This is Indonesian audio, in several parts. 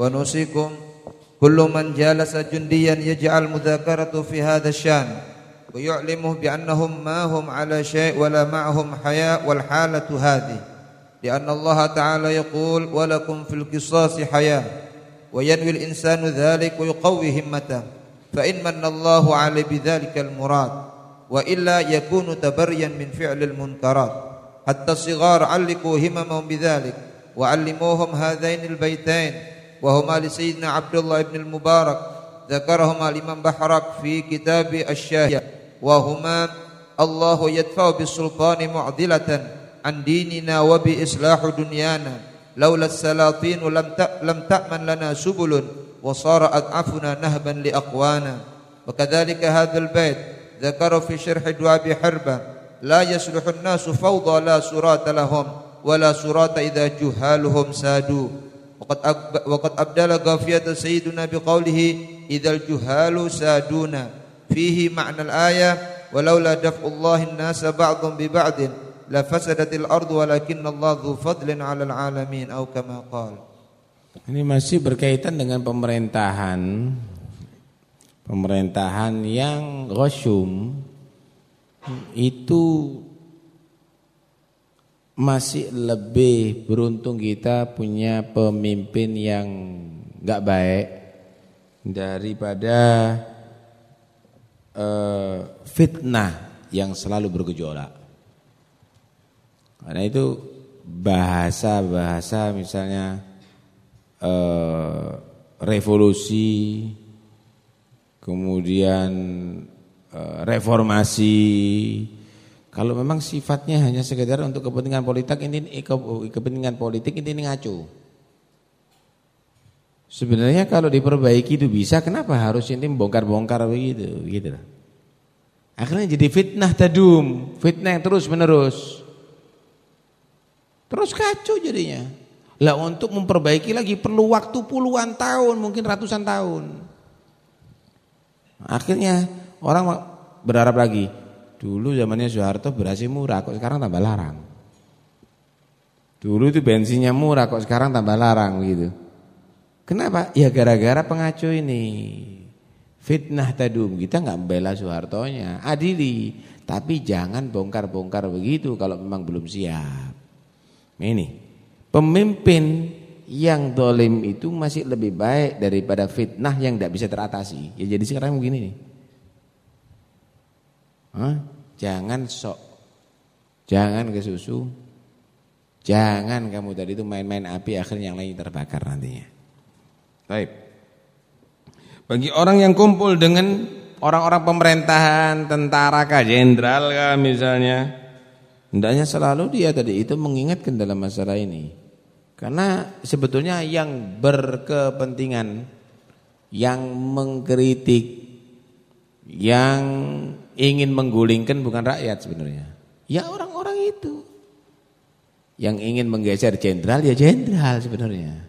ونوصيكم. كل من جالس جنديا يجعل مذاكرته في هذا الشأن ويعلمه بأنهم ما هم على شيء ولا معهم حياء والحالة هذه. لأن الله تعالى يقول ولكم في القصاص حياة وينوي الإنسان ذلك ويقوي همته. فإن من الله عليه بذلك المراد وإلا يكون تبريا من فعل المنكرات. حتى الصغار علقوا هممهم بذلك وعلموهم هذين البيتين. وهما لسيدنا عبد الله بن المبارك ذكرهما الإمام بحرك في كتاب الشاهية وهما الله يدفع بالسلطان معضلة عن ديننا وبإصلاح دنيانا لولا السلاطين لم لم تأمن لنا سبل وصار أضعفنا نهبا لأقوانا. وكذلك هذا البيت ذكر في شرح دعاء حربة لا يصلح الناس فوضى لا سرات لهم ولا سرات إذا جهالهم سادوا. وقد وقد أبدل قافية سيدنا بقوله إذا الجهال سادونا فيه معنى الآية ولولا دفع الله الناس بعضهم ببعض لفسدت الأرض ولكن الله ذو فضل على العالمين أو كما قال Ini masih berkaitan dengan pemerintahan Pemerintahan yang ghasyum Itu masih lebih beruntung kita punya pemimpin yang gak baik Daripada uh, Fitnah yang selalu bergejolak Karena itu bahasa-bahasa misalnya eh, revolusi, kemudian eh, reformasi. Kalau memang sifatnya hanya sekedar untuk kepentingan politik ini kepentingan politik ini ngaco. Sebenarnya kalau diperbaiki itu bisa, kenapa harus ini bongkar-bongkar begitu, gitu. Akhirnya jadi fitnah tadum, fitnah yang terus menerus. Terus kacau jadinya. Lah untuk memperbaiki lagi perlu waktu puluhan tahun, mungkin ratusan tahun. Akhirnya orang berharap lagi. Dulu zamannya Soeharto berhasil murah, kok sekarang tambah larang. Dulu itu bensinnya murah, kok sekarang tambah larang gitu. Kenapa? Ya gara-gara pengacu ini. Fitnah tadum kita nggak membela Soehartonya, adili, tapi jangan bongkar-bongkar begitu kalau memang belum siap. Ini pemimpin yang dolim itu masih lebih baik daripada fitnah yang tidak bisa teratasi. Ya jadi sekarang begini nih. Hah? Jangan sok, jangan ke susu, jangan kamu tadi itu main-main api akhirnya yang lain terbakar nantinya. Baik. Bagi orang yang kumpul dengan orang-orang pemerintahan, tentara kah, jenderal kah misalnya, Hendaknya selalu dia tadi itu mengingatkan dalam masalah ini. Karena sebetulnya yang berkepentingan, yang mengkritik, yang ingin menggulingkan bukan rakyat sebenarnya. Ya orang-orang itu. Yang ingin menggeser jenderal ya jenderal sebenarnya.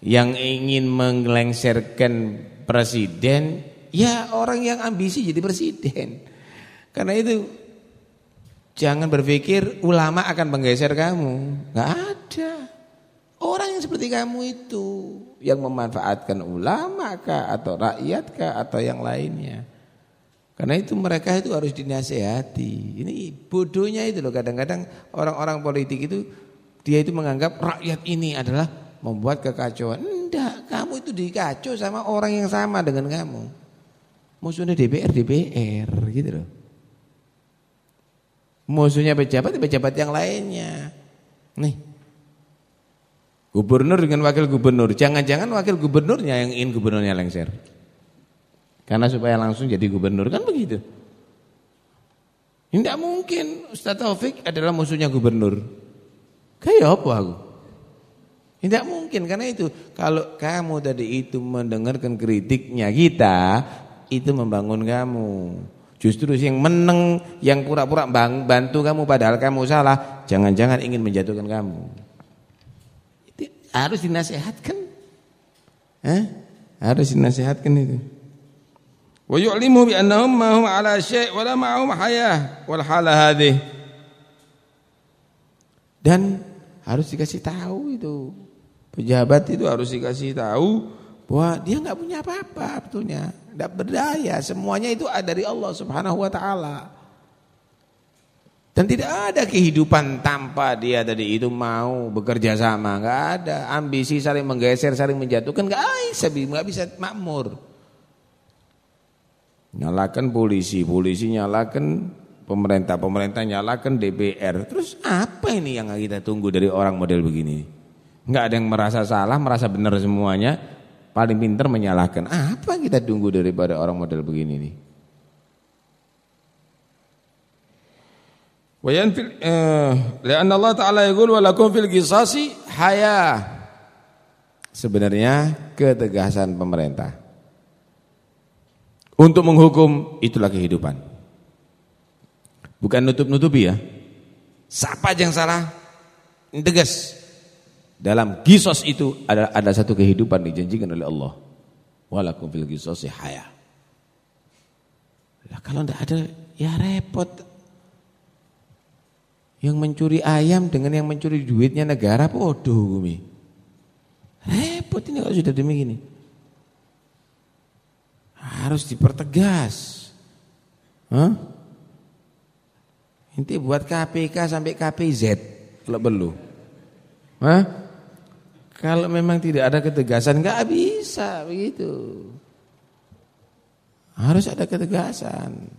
Yang ingin mengelengserkan presiden ya orang yang ambisi jadi presiden. Karena itu Jangan berpikir ulama akan menggeser kamu. Gak ada. Orang yang seperti kamu itu yang memanfaatkan ulama kah atau rakyat kah atau yang lainnya. Karena itu mereka itu harus dinasehati. Ini bodohnya itu loh kadang-kadang orang-orang politik itu dia itu menganggap rakyat ini adalah membuat kekacauan. Enggak, kamu itu dikacau sama orang yang sama dengan kamu. Musuhnya DPR DPR gitu loh. Musuhnya pejabat, pejabat yang lainnya. Nih. Gubernur dengan wakil gubernur. Jangan-jangan wakil gubernurnya yang ingin gubernurnya lengser. Karena supaya langsung jadi gubernur kan begitu. Tidak mungkin Ustaz Taufik adalah musuhnya gubernur. Kayak apa aku? Tidak mungkin karena itu kalau kamu tadi itu mendengarkan kritiknya kita itu membangun kamu. Justru yang meneng, yang pura-pura bantu kamu padahal kamu salah, jangan-jangan ingin menjatuhkan kamu. Itu harus dinasehatkan. Eh? Harus dinasehatkan itu. Wa yu'limu bi annahum ma hum ala syai' wa la ma'hum hayah wal hala hadhihi. Dan harus dikasih tahu itu Pejabat itu harus dikasih tahu bahwa dia nggak punya apa-apa betulnya, tidak berdaya, semuanya itu dari Allah Subhanahu wa taala. Dan tidak ada kehidupan tanpa dia tadi itu mau bekerja sama, nggak ada. Ambisi saling menggeser, saling menjatuhkan, nggak bisa, nggak bisa makmur. Nyalakan polisi, polisi nyalakan pemerintah, pemerintah nyalakan DPR. Terus apa ini yang kita tunggu dari orang model begini? Nggak ada yang merasa salah, merasa benar semuanya, paling pintar menyalahkan. Apa kita tunggu daripada orang model begini nih? Wayan fil eh, lian Allah taala yaqul walakum fil qisasi haya. Sebenarnya ketegasan pemerintah untuk menghukum itulah kehidupan. Bukan nutup-nutupi ya. Siapa yang salah, tegas. Dalam kisos itu ada ada satu kehidupan dijanjikan oleh Allah. Walakum fil qisasi haya. Nah, kalau tidak ada ya repot. Yang mencuri ayam dengan yang mencuri duitnya negara gumi. Repot ini kalau sudah demikian. Harus dipertegas. Hah? Inti buat KPK sampai KPZ kalau perlu. Hah? Kalau memang tidak ada ketegasan nggak bisa begitu. Harus ada ketegasan.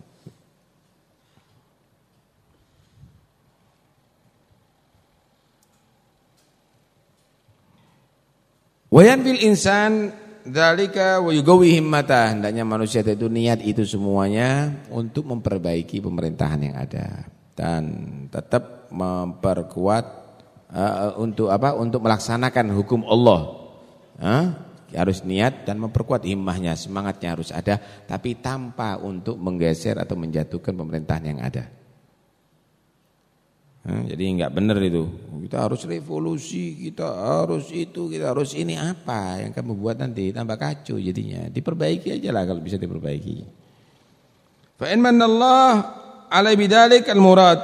Wayan bil insan Dalika wa yugawi himmata. Hendaknya manusia itu niat itu semuanya untuk memperbaiki pemerintahan yang ada dan tetap memperkuat uh, untuk apa? Untuk melaksanakan hukum Allah. Uh, harus niat dan memperkuat himmahnya, semangatnya harus ada, tapi tanpa untuk menggeser atau menjatuhkan pemerintahan yang ada. Jadi enggak benar itu. Kita harus revolusi, kita harus itu, kita harus ini apa yang kamu buat nanti tambah kacau jadinya. Diperbaiki aja lah kalau bisa diperbaiki. Fa in manallah ala bidzalik al-murad.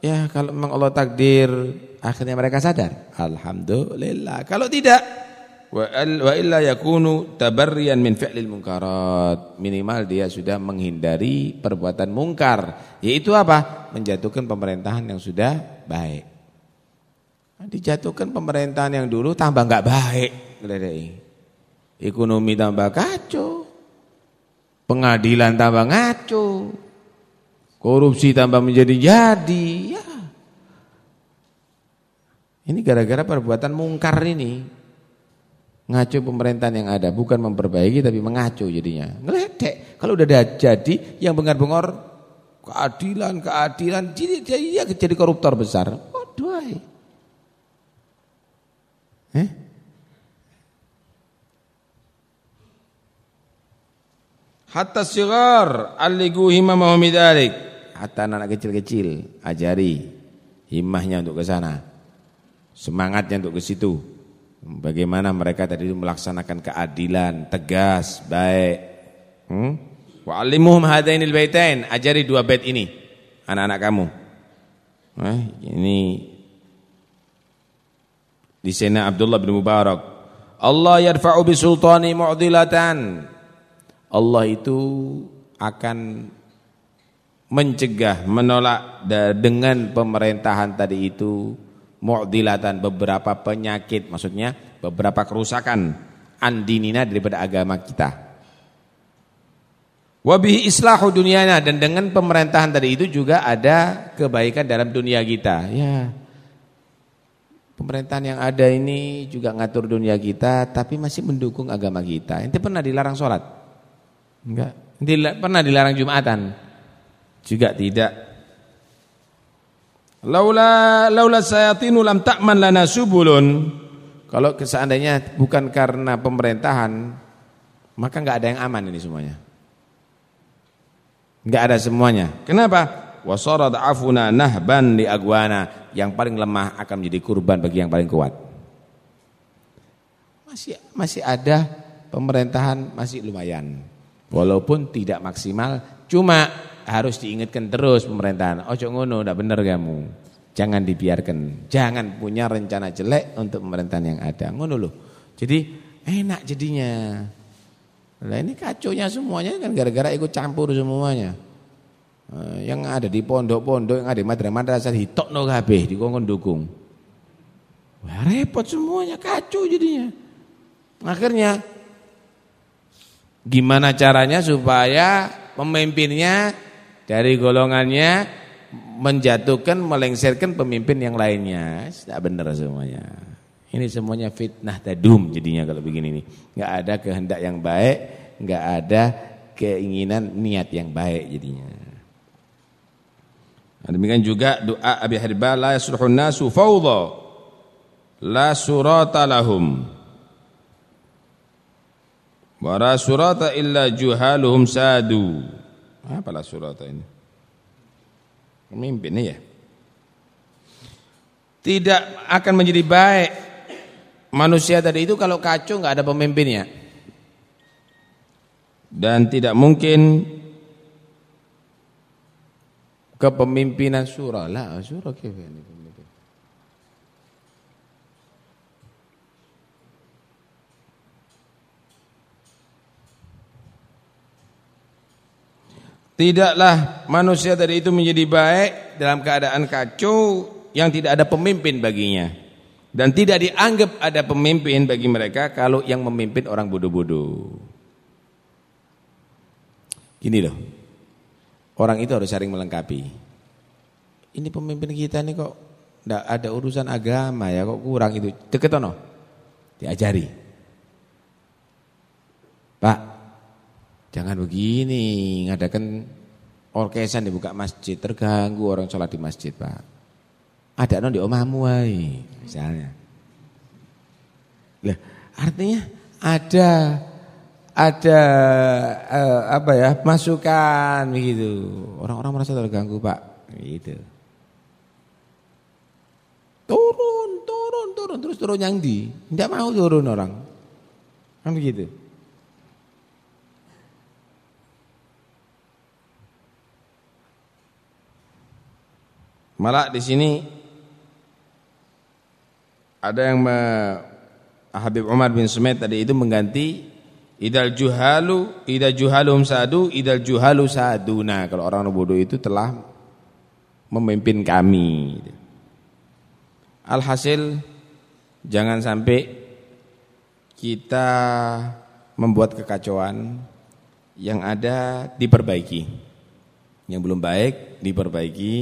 Ya, kalau memang Allah takdir akhirnya mereka sadar, alhamdulillah. Kalau tidak wa illa yakunu tabarriyan min fi'lil munkarat minimal dia sudah menghindari perbuatan mungkar. Yaitu apa? Menjatuhkan pemerintahan yang sudah baik. Dijatuhkan pemerintahan yang dulu tambah enggak baik ekonomi tambah kacau. Pengadilan tambah ngaco. Korupsi tambah menjadi jadi ya. Ini gara-gara perbuatan mungkar ini Ngaco pemerintahan yang ada bukan memperbaiki tapi mengacu jadinya. Ngeledek. Kalau udah jadi yang bengar-bengor keadilan, keadilan jadi dia jadi koruptor besar. Waduh. Eh? Hatta sigar aligu himamahum dzalik. Hatta anak kecil-kecil ajari himmahnya untuk ke sana. Semangatnya untuk ke situ. Bagaimana mereka tadi melaksanakan keadilan, tegas, baik. Hmm? Wa alimuhum hadainil baitain, ajari dua bait ini anak-anak kamu. Eh, ini di sana Abdullah bin Mubarak. Allah yarfa'u bisultani mu'dilatan. Allah itu akan mencegah, menolak dengan pemerintahan tadi itu mu'dilatan beberapa penyakit maksudnya beberapa kerusakan andinina daripada agama kita. Wabihi islahu dunianya dan dengan pemerintahan tadi itu juga ada kebaikan dalam dunia kita. Ya. Pemerintahan yang ada ini juga ngatur dunia kita tapi masih mendukung agama kita. Ente pernah dilarang sholat? Enggak. Pernah dilarang Jumatan? Juga tidak. Laula laula sayatinu lam ta'man lana subulun. Kalau seandainya bukan karena pemerintahan, maka enggak ada yang aman ini semuanya. Enggak ada semuanya. Kenapa? Wasara afuna nahban li agwana. Yang paling lemah akan menjadi kurban bagi yang paling kuat. Masih masih ada pemerintahan masih lumayan. Walaupun tidak maksimal, cuma harus diingatkan terus pemerintahan. Ojo ngono, ndak bener kamu. Jangan dibiarkan. Jangan punya rencana jelek untuk pemerintahan yang ada. Ngono loh. Jadi enak jadinya. Nah ini kacaunya semuanya kan gara-gara ikut campur semuanya. Eh, yang ada di pondok-pondok yang ada di madrasah-madrasah hitokno kabeh dikongkon dukung. Wah, repot semuanya kacau jadinya. Akhirnya gimana caranya supaya pemimpinnya dari golongannya menjatuhkan, melengsarkan pemimpin yang lainnya. Tidak benar semuanya. Ini semuanya fitnah tadum jadinya kalau begini nih. Enggak ada kehendak yang baik, enggak ada keinginan niat yang baik jadinya. Nah, demikian juga doa Abi Harbal la yasluhun nasu fawdha la surata lahum wa surata illa juhaluhum sadu. Apa la surata ini? Pemimpin ya. Tidak akan menjadi baik manusia tadi itu kalau kacau nggak ada pemimpinnya. Dan tidak mungkin kepemimpinan surah lah surah ini pemimpin. Tidaklah manusia tadi itu menjadi baik dalam keadaan kacau yang tidak ada pemimpin baginya. Dan tidak dianggap ada pemimpin bagi mereka kalau yang memimpin orang bodoh-bodoh. Gini loh. Orang itu harus saling melengkapi. Ini pemimpin kita nih kok tidak ada urusan agama ya kok kurang itu. Deket no? Diajari. Pak, jangan begini, ngadakan orkesan dibuka masjid, terganggu orang sholat di masjid, Pak. Ada non di omahmu misalnya. Lah, artinya ada ada uh, apa ya masukan begitu. Orang-orang merasa terganggu pak. Gitu. Turun turun turun. Terus turun yang di. Tidak mau turun orang. Kan begitu malah di sini ada yang Habib Umar bin Sumaid tadi itu mengganti Idal juhalu, idal juhalum sadu, idal juhalu saduna. Kalau orang bodoh itu telah memimpin kami. Alhasil jangan sampai kita membuat kekacauan yang ada diperbaiki. Yang belum baik diperbaiki,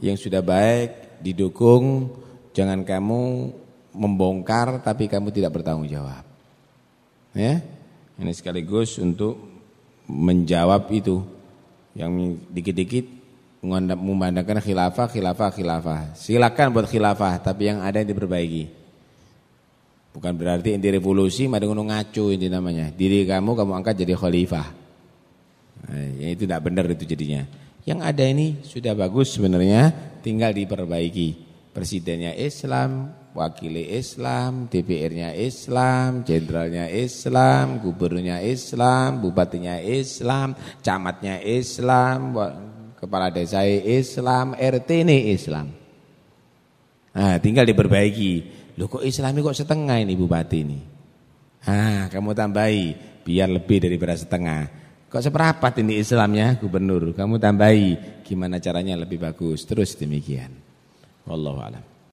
yang sudah baik didukung. Jangan kamu membongkar tapi kamu tidak bertanggung jawab. Ya? Ini sekaligus untuk menjawab itu yang dikit-dikit memandangkan khilafah, khilafah, khilafah. Silakan buat khilafah, tapi yang ada yang diperbaiki. Bukan berarti inti revolusi, ngono ngaco ini namanya. Diri kamu kamu angkat jadi khalifah. Nah, ya itu tidak benar itu jadinya. Yang ada ini sudah bagus sebenarnya, tinggal diperbaiki. Presidennya Islam, wakili Islam, DPR-nya Islam, jenderalnya Islam, gubernurnya Islam, bupatinya Islam, camatnya Islam, kepala desa Islam, RT ini Islam. Nah, tinggal diperbaiki. Loh kok Islami kok setengah ini bupati ini? Ah, kamu tambahi biar lebih dari beras setengah. Kok seperapat ini Islamnya gubernur? Kamu tambahi gimana caranya lebih bagus. Terus demikian. Wallahu a'lam.